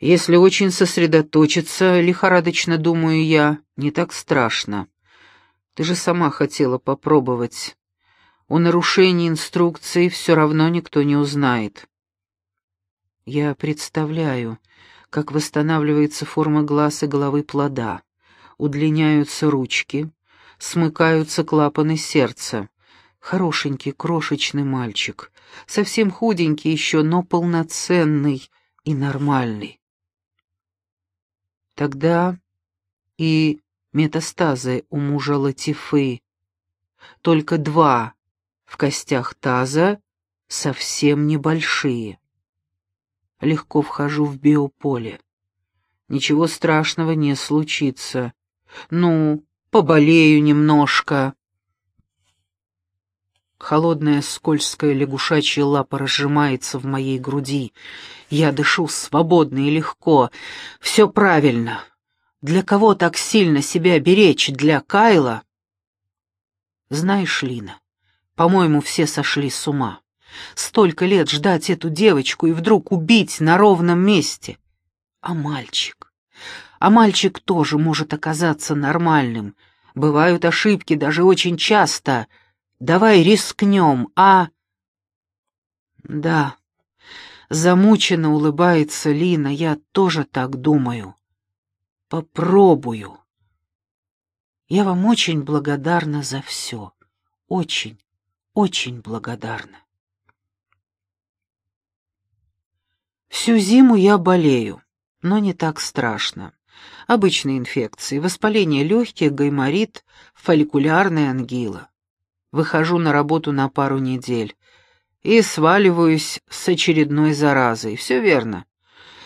Если очень сосредоточиться, лихорадочно думаю я, не так страшно. Ты же сама хотела попробовать. О нарушении инструкции все равно никто не узнает. Я представляю, как восстанавливается форма глаз и головы плода, удлиняются ручки, смыкаются клапаны сердца. Хорошенький, крошечный мальчик, совсем худенький еще, но полноценный и нормальный. Тогда и метастазы у мужа Латифы. Только два в костях таза, совсем небольшие. Легко вхожу в биополе. Ничего страшного не случится. Ну, поболею немножко. Холодная скользкая лягушачья лапа разжимается в моей груди. Я дышу свободно и легко. Все правильно. Для кого так сильно себя беречь? Для Кайла? Знаешь, Лина, по-моему, все сошли с ума. Столько лет ждать эту девочку и вдруг убить на ровном месте. А мальчик? А мальчик тоже может оказаться нормальным. Бывают ошибки даже очень часто — Давай рискнем, а...» «Да», — замученно улыбается Лина, я тоже так думаю. «Попробую». Я вам очень благодарна за все. Очень, очень благодарна. Всю зиму я болею, но не так страшно. Обычные инфекции, воспаление легких, гайморит, фолликулярная ангила. Выхожу на работу на пару недель и сваливаюсь с очередной заразой. Все верно.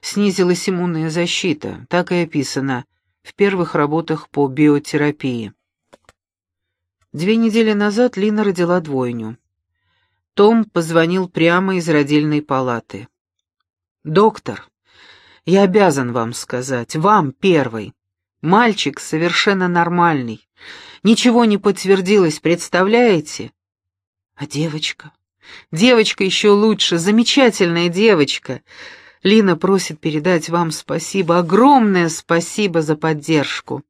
Снизилась иммунная защита, так и описано в первых работах по биотерапии. Две недели назад Лина родила двойню. Том позвонил прямо из родильной палаты. «Доктор, я обязан вам сказать, вам первый. Мальчик совершенно нормальный. Ничего не подтвердилось, представляете? А девочка? Девочка еще лучше, замечательная девочка. Лина просит передать вам спасибо, огромное спасибо за поддержку.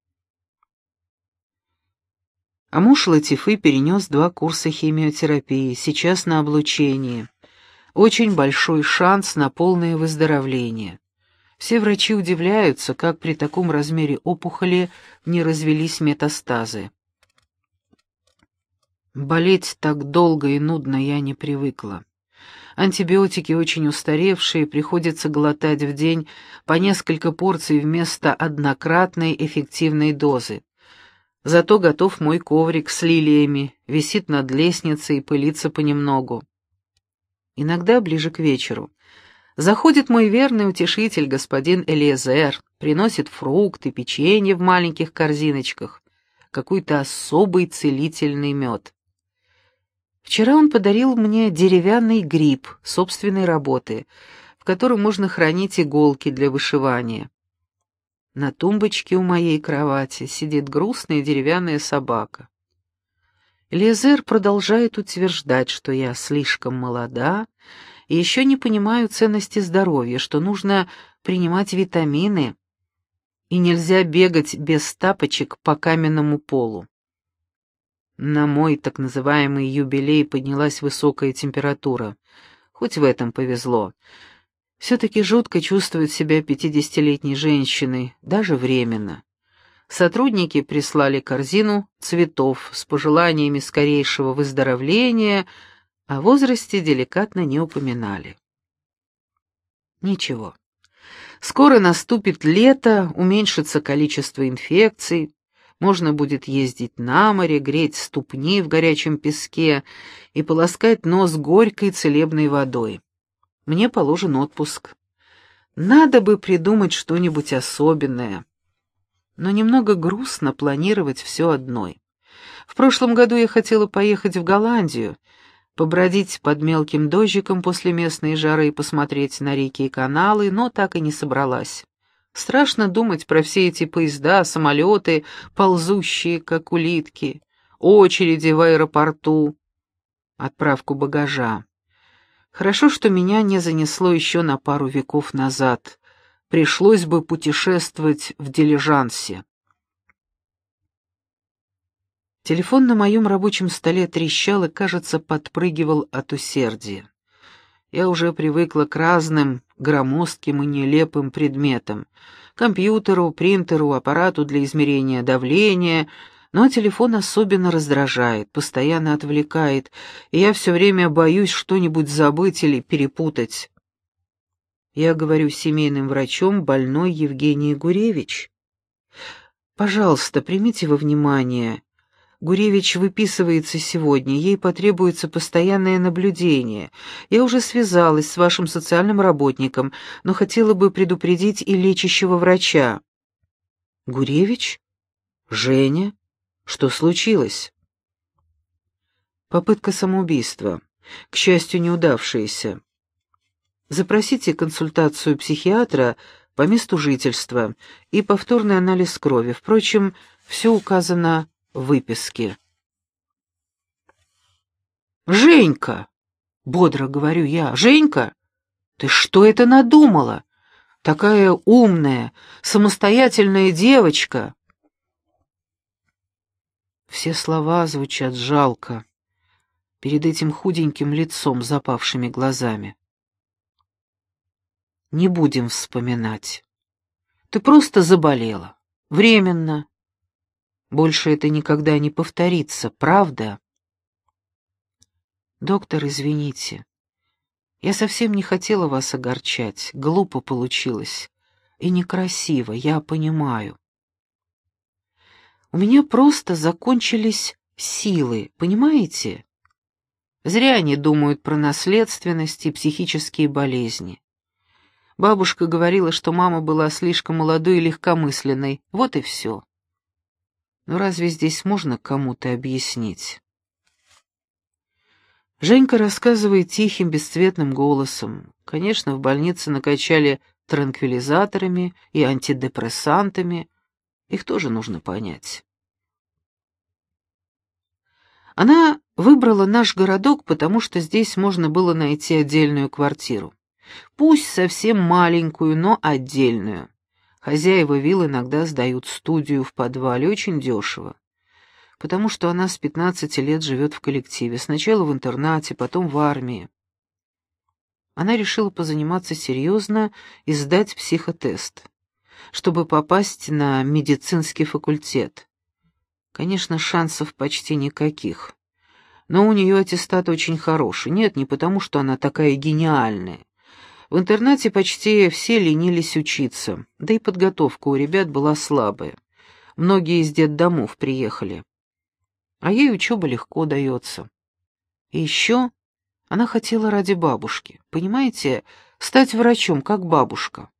А муж Латифы перенес два курса химиотерапии, сейчас на облучении. Очень большой шанс на полное выздоровление. Все врачи удивляются, как при таком размере опухоли не развелись метастазы. Болеть так долго и нудно я не привыкла. Антибиотики очень устаревшие, приходится глотать в день по несколько порций вместо однократной эффективной дозы. Зато готов мой коврик с лилиями, висит над лестницей и пылится понемногу. Иногда ближе к вечеру Заходит мой верный утешитель, господин Элиезер, приносит фрукты, печенье в маленьких корзиночках, какой-то особый целительный мед. Вчера он подарил мне деревянный гриб собственной работы, в котором можно хранить иголки для вышивания. На тумбочке у моей кровати сидит грустная деревянная собака. Лезер продолжает утверждать, что я слишком молода и еще не понимаю ценности здоровья, что нужно принимать витамины, и нельзя бегать без тапочек по каменному полу. На мой так называемый юбилей поднялась высокая температура. Хоть в этом повезло. Все-таки жутко чувствует себя пятидесятилетней женщиной, даже временно. Сотрудники прислали корзину цветов с пожеланиями скорейшего выздоровления — о возрасте деликатно не упоминали. Ничего. Скоро наступит лето, уменьшится количество инфекций, можно будет ездить на море, греть ступни в горячем песке и полоскать нос горькой целебной водой. Мне положен отпуск. Надо бы придумать что-нибудь особенное. Но немного грустно планировать все одной. В прошлом году я хотела поехать в Голландию, побродить под мелким дождиком после местной жары и посмотреть на реки и каналы, но так и не собралась. Страшно думать про все эти поезда, самолеты, ползущие, как улитки, очереди в аэропорту, отправку багажа. Хорошо, что меня не занесло еще на пару веков назад, пришлось бы путешествовать в дилижансе. Телефон на моем рабочем столе трещал и, кажется, подпрыгивал от усердия. Я уже привыкла к разным громоздким и нелепым предметам — компьютеру, принтеру, аппарату для измерения давления, но телефон особенно раздражает, постоянно отвлекает, и я все время боюсь что-нибудь забыть или перепутать. Я говорю семейным врачом больной Евгений Гуревич. Пожалуйста, примите во внимание, Гуревич выписывается сегодня, ей потребуется постоянное наблюдение. Я уже связалась с вашим социальным работником, но хотела бы предупредить и лечащего врача». «Гуревич? Женя? Что случилось?» «Попытка самоубийства. К счастью, неудавшаяся. Запросите консультацию психиатра по месту жительства и повторный анализ крови. Впрочем, все указано выписке. «Женька!» — бодро говорю я. «Женька, ты что это надумала? Такая умная, самостоятельная девочка!» Все слова звучат жалко перед этим худеньким лицом запавшими глазами. Не будем вспоминать. Ты просто заболела. Временно. Больше это никогда не повторится, правда? Доктор, извините. Я совсем не хотела вас огорчать. Глупо получилось. И некрасиво, я понимаю. У меня просто закончились силы, понимаете? Зря они думают про наследственность и психические болезни. Бабушка говорила, что мама была слишком молодой и легкомысленной. Вот и все. Но разве здесь можно кому-то объяснить? Женька рассказывает тихим, бесцветным голосом. Конечно, в больнице накачали транквилизаторами и антидепрессантами. Их тоже нужно понять. Она выбрала наш городок, потому что здесь можно было найти отдельную квартиру. Пусть совсем маленькую, но отдельную. Хозяева вилл иногда сдают студию в подвале очень дешево, потому что она с 15 лет живет в коллективе, сначала в интернате, потом в армии. Она решила позаниматься серьезно и сдать психотест, чтобы попасть на медицинский факультет. Конечно, шансов почти никаких. Но у нее аттестат очень хороший. Нет, не потому, что она такая гениальная. В интернате почти все ленились учиться, да и подготовка у ребят была слабая. Многие из детдомов приехали. А ей учеба легко дается. И еще она хотела ради бабушки, понимаете, стать врачом, как бабушка.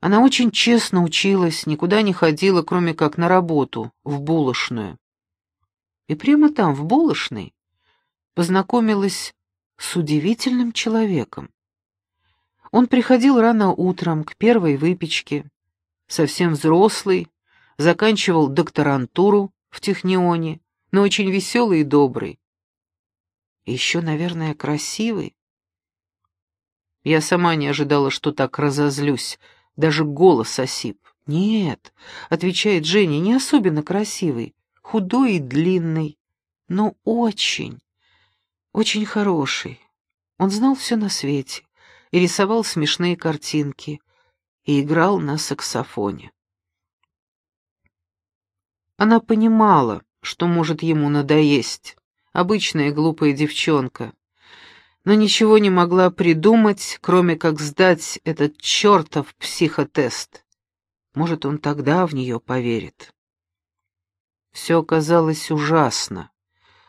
Она очень честно училась, никуда не ходила, кроме как на работу, в булочную. И прямо там, в булочной, познакомилась с удивительным человеком. Он приходил рано утром к первой выпечке, совсем взрослый, заканчивал докторантуру в Технионе, но очень веселый и добрый. И еще, наверное, красивый. Я сама не ожидала, что так разозлюсь, даже голос осип. «Нет», — отвечает Женя, — «не особенно красивый, худой и длинный, но очень, очень хороший. Он знал все на свете и рисовал смешные картинки, и играл на саксофоне. Она понимала, что может ему надоесть, обычная глупая девчонка, но ничего не могла придумать, кроме как сдать этот чертов психотест. Может, он тогда в нее поверит. Все оказалось ужасно.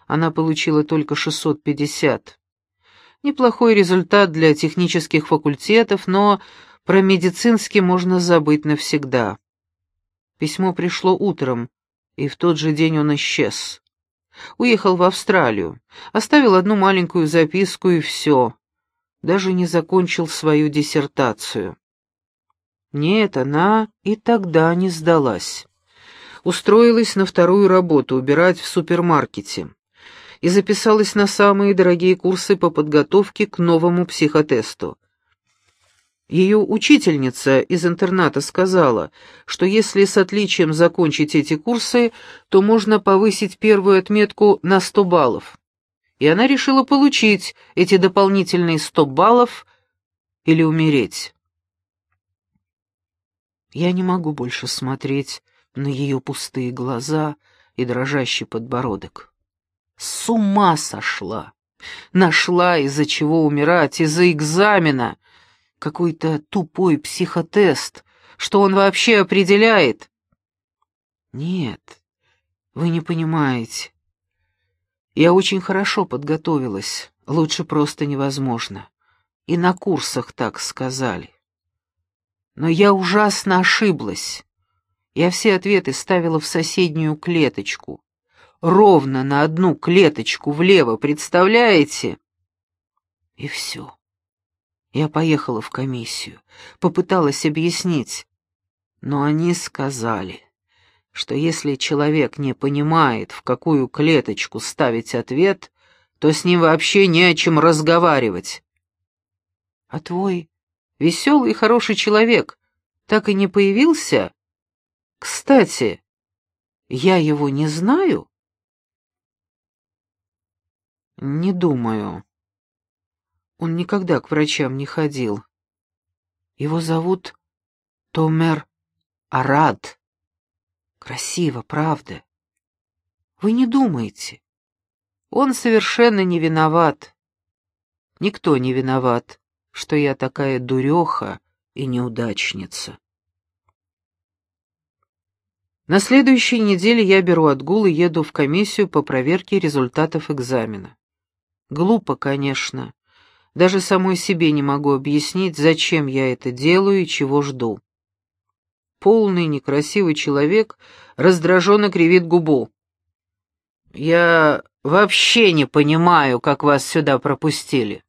Она получила только 650. Неплохой результат для технических факультетов, но про медицинский можно забыть навсегда. Письмо пришло утром, и в тот же день он исчез. Уехал в Австралию, оставил одну маленькую записку и все. Даже не закончил свою диссертацию. Нет, она и тогда не сдалась. Устроилась на вторую работу, убирать в супермаркете и записалась на самые дорогие курсы по подготовке к новому психотесту. Ее учительница из интерната сказала, что если с отличием закончить эти курсы, то можно повысить первую отметку на 100 баллов. И она решила получить эти дополнительные 100 баллов или умереть. Я не могу больше смотреть на ее пустые глаза и дрожащий подбородок. С ума сошла! Нашла, из-за чего умирать, из-за экзамена — какой-то тупой психотест, что он вообще определяет. Нет, вы не понимаете. Я очень хорошо подготовилась, лучше просто невозможно. И на курсах так сказали. Но я ужасно ошиблась. Я все ответы ставила в соседнюю клеточку. Ровно на одну клеточку влево, представляете? И все. Я поехала в комиссию, попыталась объяснить, но они сказали, что если человек не понимает, в какую клеточку ставить ответ, то с ним вообще не о чем разговаривать. А твой веселый и хороший человек так и не появился? Кстати, я его не знаю? Не думаю. Он никогда к врачам не ходил. Его зовут Томер Арад. Красиво, правда? Вы не думаете? Он совершенно не виноват. Никто не виноват, что я такая дуреха и неудачница. На следующей неделе я беру отгул и еду в комиссию по проверке результатов экзамена. Глупо, конечно, даже самой себе не могу объяснить, зачем я это делаю и чего жду. Полный некрасивый человек раздраженно кривит губу. «Я вообще не понимаю, как вас сюда пропустили.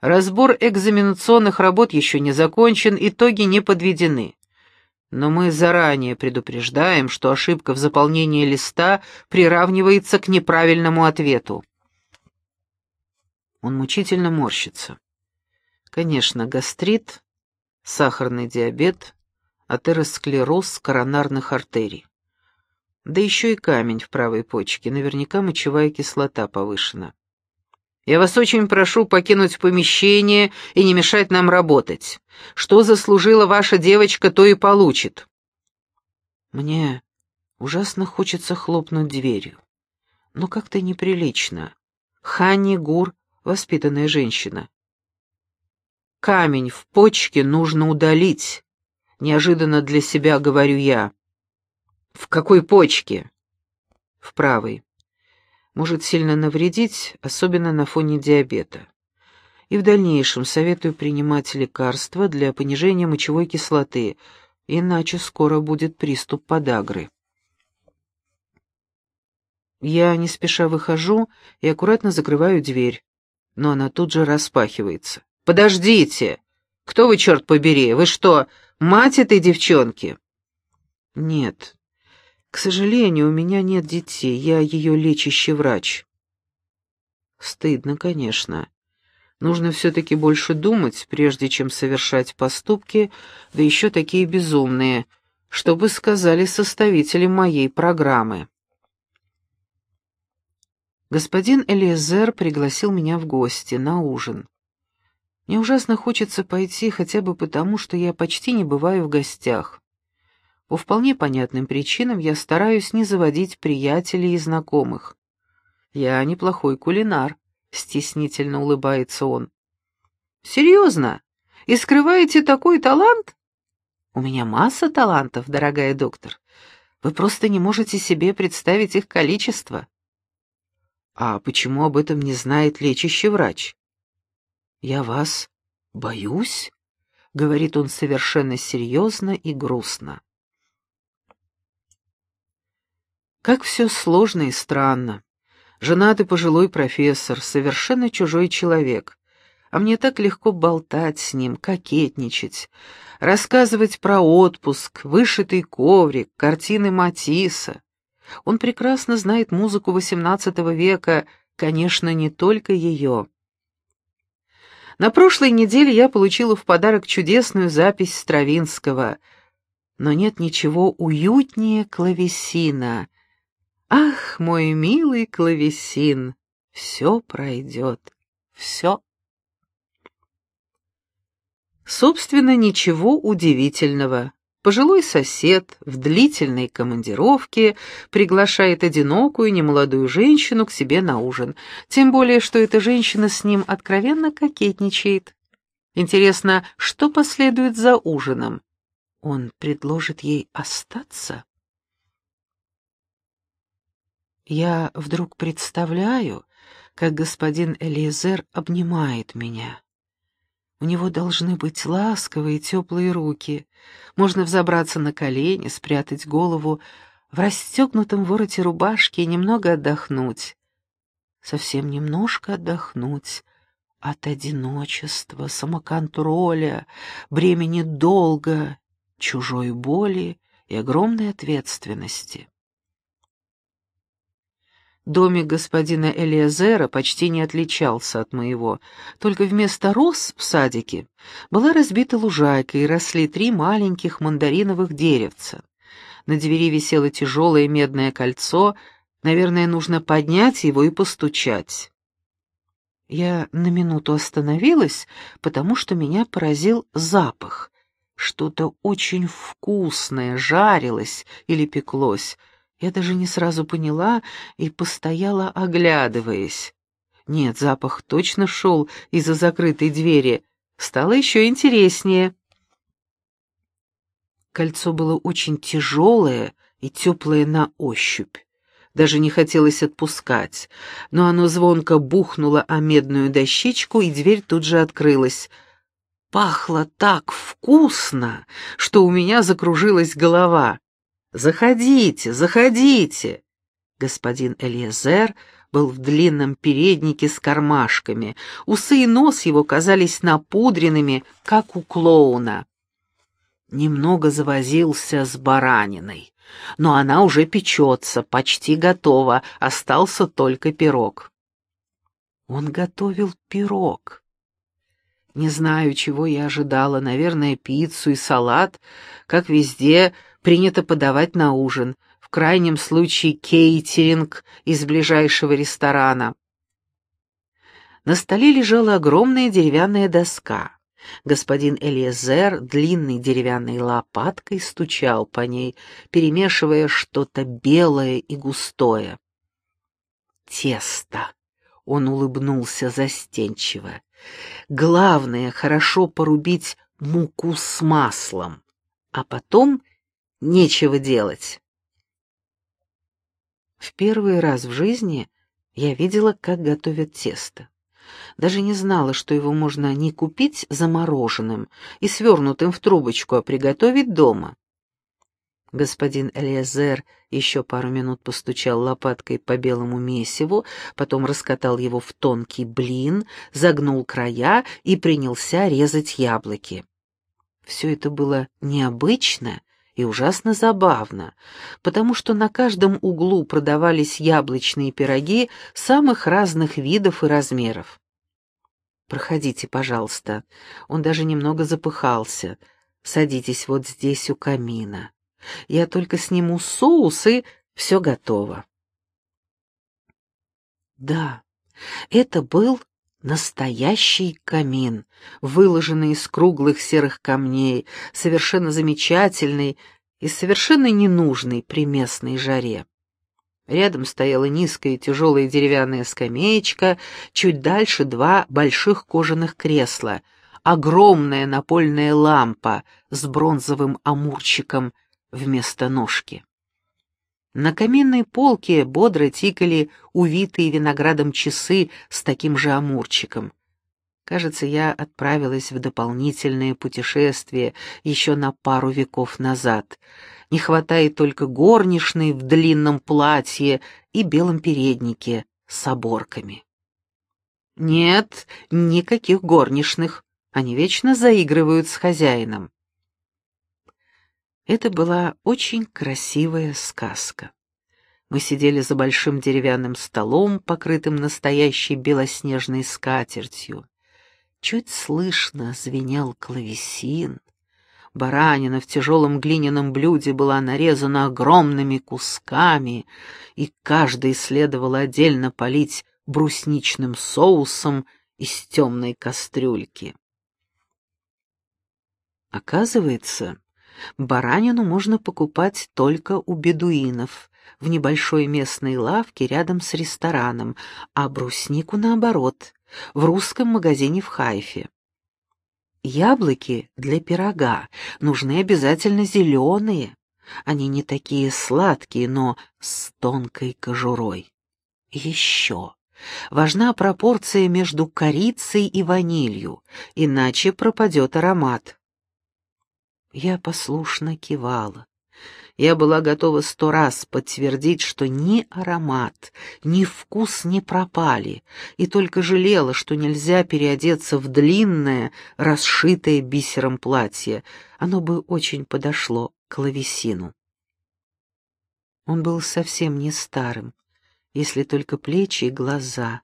Разбор экзаменационных работ еще не закончен, итоги не подведены. Но мы заранее предупреждаем, что ошибка в заполнении листа приравнивается к неправильному ответу. Он мучительно морщится. Конечно, гастрит, сахарный диабет, атеросклероз коронарных артерий. Да еще и камень в правой почке, наверняка мочевая кислота повышена. Я вас очень прошу покинуть помещение и не мешать нам работать. Что заслужила ваша девочка, то и получит. Мне ужасно хочется хлопнуть дверью, но как-то неприлично. Хани Гур воспитанная женщина. «Камень в почке нужно удалить», — неожиданно для себя говорю я. «В какой почке?» «В правой. Может сильно навредить, особенно на фоне диабета. И в дальнейшем советую принимать лекарства для понижения мочевой кислоты, иначе скоро будет приступ подагры». Я не спеша выхожу и аккуратно закрываю дверь но она тут же распахивается. «Подождите! Кто вы, черт побери? Вы что, мать этой девчонки?» «Нет. К сожалению, у меня нет детей, я ее лечащий врач». Стыдно, конечно. Нужно все-таки больше думать, прежде чем совершать поступки, да еще такие безумные, чтобы сказали составители моей программы. Господин Элиезер пригласил меня в гости на ужин. Мне ужасно хочется пойти хотя бы потому, что я почти не бываю в гостях. По вполне понятным причинам я стараюсь не заводить приятелей и знакомых. Я неплохой кулинар, стеснительно улыбается он. Серьезно? И скрываете такой талант? У меня масса талантов, дорогая доктор. Вы просто не можете себе представить их количество. А почему об этом не знает лечащий врач? Я вас боюсь, говорит он совершенно серьезно и грустно. Как все сложно и странно. Женатый пожилой профессор, совершенно чужой человек. А мне так легко болтать с ним, кокетничать, рассказывать про отпуск, вышитый коврик, картины Матисса. Он прекрасно знает музыку XVIII века, конечно, не только ее. На прошлой неделе я получила в подарок чудесную запись Стравинского. Но нет ничего уютнее клавесина. Ах, мой милый клавесин, все пройдет, все. Собственно, ничего удивительного. Пожилой сосед в длительной командировке приглашает одинокую немолодую женщину к себе на ужин, тем более, что эта женщина с ним откровенно кокетничает. Интересно, что последует за ужином? Он предложит ей остаться? Я вдруг представляю, как господин Элиезер обнимает меня. У него должны быть ласковые теплые руки. Можно взобраться на колени, спрятать голову в расстегнутом вороте рубашки и немного отдохнуть. Совсем немножко отдохнуть от одиночества, самоконтроля, бремени долга, чужой боли и огромной ответственности. Домик господина Элиазера почти не отличался от моего, только вместо роз в садике была разбита лужайка и росли три маленьких мандариновых деревца. На двери висело тяжелое медное кольцо, наверное, нужно поднять его и постучать. Я на минуту остановилась, потому что меня поразил запах. Что-то очень вкусное жарилось или пеклось, я даже не сразу поняла и постояла, оглядываясь. Нет, запах точно шел из-за закрытой двери. Стало еще интереснее. Кольцо было очень тяжелое и теплое на ощупь. Даже не хотелось отпускать, но оно звонко бухнуло о медную дощечку, и дверь тут же открылась. Пахло так вкусно, что у меня закружилась голова. «Заходите, заходите!» Господин Элиезер был в длинном переднике с кармашками, усы и нос его казались напудренными, как у клоуна. Немного завозился с бараниной, но она уже печется, почти готова, остался только пирог. Он готовил пирог. Не знаю, чего я ожидала, наверное, пиццу и салат, как везде — принято подавать на ужин, в крайнем случае кейтеринг из ближайшего ресторана. На столе лежала огромная деревянная доска. Господин Элиезер длинной деревянной лопаткой стучал по ней, перемешивая что-то белое и густое. «Тесто!» — он улыбнулся застенчиво. «Главное — хорошо порубить муку с маслом, а потом нечего делать. В первый раз в жизни я видела, как готовят тесто. Даже не знала, что его можно не купить замороженным и свернутым в трубочку, а приготовить дома. Господин Элиазер еще пару минут постучал лопаткой по белому месиву, потом раскатал его в тонкий блин, загнул края и принялся резать яблоки. Все это было необычно и ужасно забавно, потому что на каждом углу продавались яблочные пироги самых разных видов и размеров. «Проходите, пожалуйста». Он даже немного запыхался. «Садитесь вот здесь у камина. Я только сниму соус, и все готово». Да, это был Настоящий камин, выложенный из круглых серых камней, совершенно замечательный и совершенно ненужный при местной жаре. Рядом стояла низкая тяжелая деревянная скамеечка, чуть дальше два больших кожаных кресла, огромная напольная лампа с бронзовым амурчиком вместо ножки. На каминной полке бодро тикали увитые виноградом часы с таким же амурчиком. Кажется, я отправилась в дополнительное путешествие еще на пару веков назад. Не хватает только горничной в длинном платье и белом переднике с оборками. Нет, никаких горничных. Они вечно заигрывают с хозяином. Это была очень красивая сказка. Мы сидели за большим деревянным столом, покрытым настоящей белоснежной скатертью. Чуть слышно звенел клавесин. Баранина в тяжелом глиняном блюде была нарезана огромными кусками, и каждый следовало отдельно полить брусничным соусом из темной кастрюльки. Оказывается, баранину можно покупать только у бедуинов, в небольшой местной лавке рядом с рестораном, а бруснику, наоборот, в русском магазине в Хайфе. Яблоки для пирога нужны обязательно зеленые. Они не такие сладкие, но с тонкой кожурой. Еще. Важна пропорция между корицей и ванилью, иначе пропадет аромат. Я послушно кивала. Я была готова сто раз подтвердить, что ни аромат, ни вкус не пропали, и только жалела, что нельзя переодеться в длинное, расшитое бисером платье. Оно бы очень подошло к лавесину. Он был совсем не старым, если только плечи и глаза,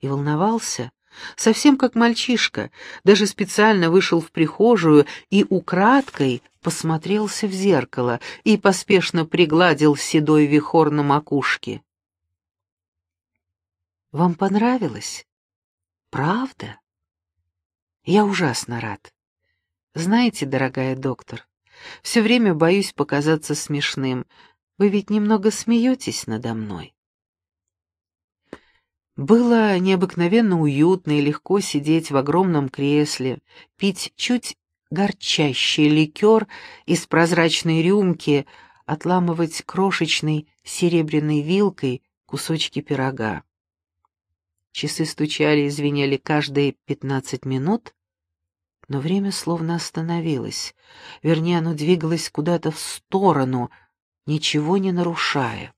и волновался, совсем как мальчишка, даже специально вышел в прихожую и украдкой посмотрелся в зеркало и поспешно пригладил седой вихор на макушке. «Вам понравилось? Правда? Я ужасно рад. Знаете, дорогая доктор, все время боюсь показаться смешным. Вы ведь немного смеетесь надо мной». Было необыкновенно уютно и легко сидеть в огромном кресле, пить чуть горчащий ликер из прозрачной рюмки, отламывать крошечной серебряной вилкой кусочки пирога. Часы стучали и звенели каждые пятнадцать минут, но время словно остановилось, вернее, оно двигалось куда-то в сторону, ничего не нарушая.